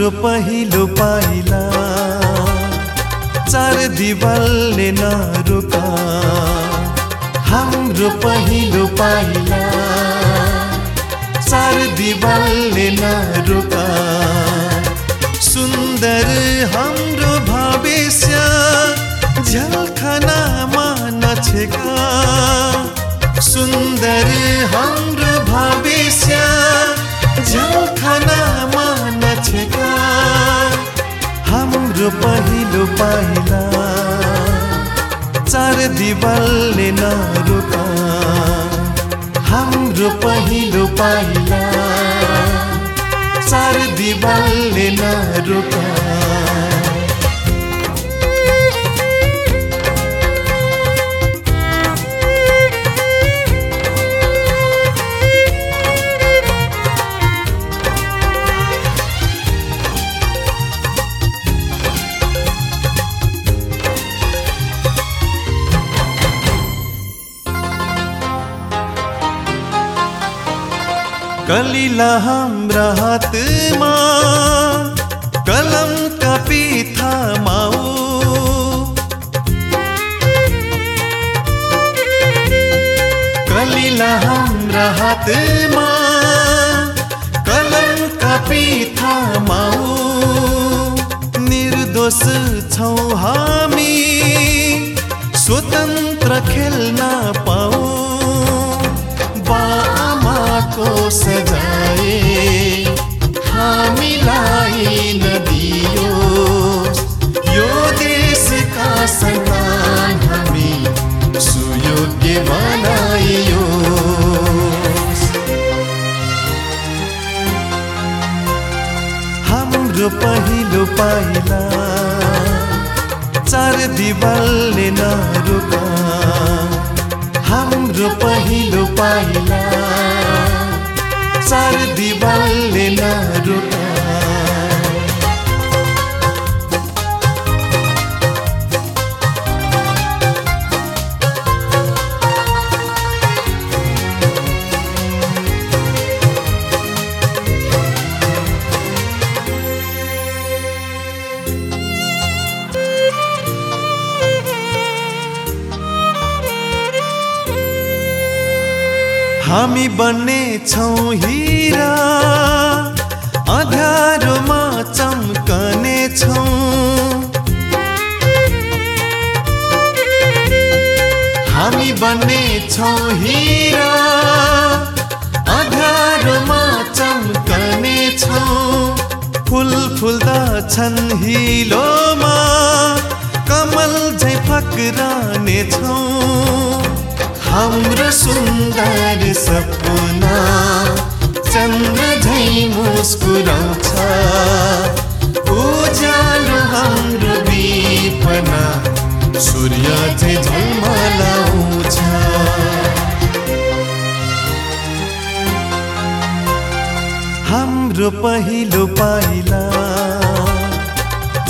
हाम्रो पहिलो पाइला चार दिवालले नरुका हाम्रो पहिलो पाइला चार दिवालले नरुका सुन्दर हाम्रो भविष्य झलखनामा नछेका। सुन्दर हाम्रो पहिलो पाइला। चार दिवालले नरुका हाम्रो पहिलो पाइला। चार दिवालले नरुका कलिला हाम्रा हातमा कलमका पिथा माऊ। कलिला हाम्रा हातमा कलमका पिथा माऊ। निर्दोष छौ हामी स्वतन्त्र खेल्न पाऊ सजाए। हामीलाई नदियो। यो देशका सन्तान हामी सुयोग्य बनाइयो। हाम्रो पहिलो पाइला चार दिवालले नरुका। हाम्रो पहिलो पाइला සරදි බල්ලෙනරුට हामी बन्ने छौँ हिरा। अँध्यारोमा चम्कने छौँ। हामी बन्ने छौँ हिरा। अँध्यारोमा चम्कने छौँ। फुल फुल्दछन् हिलोमा। कमल झै फक्राने छौँ। हाम्रो सुन्दर सपना चन्द्र झै मुस्कुराउँछ। उज्यालो हाम्रो विपना सूर्य झै झलमलाउँछ। हाम्रो पहिलो पाइला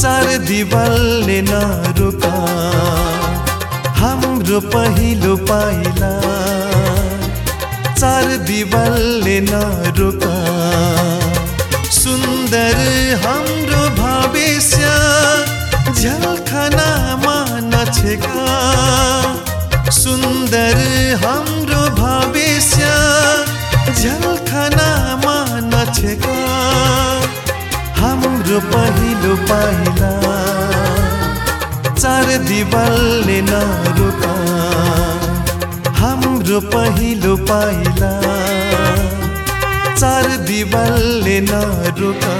चार दिवालले नरुका। हाम्रो पहिलो पाइला। चार दिवालले नरुका सुन्दर हाम्रो भविष्य झलखनामा नछेका सुन्दर हाम्रो भविष्य झलखनामा नछेका हाम्रो पहिलो पाइला। दिवालले नरुका हाम्रो पहिलो पाइला। चार दिवालले नरुका